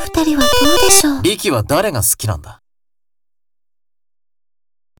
二人はどうでしょう？息は誰が好きなんだ？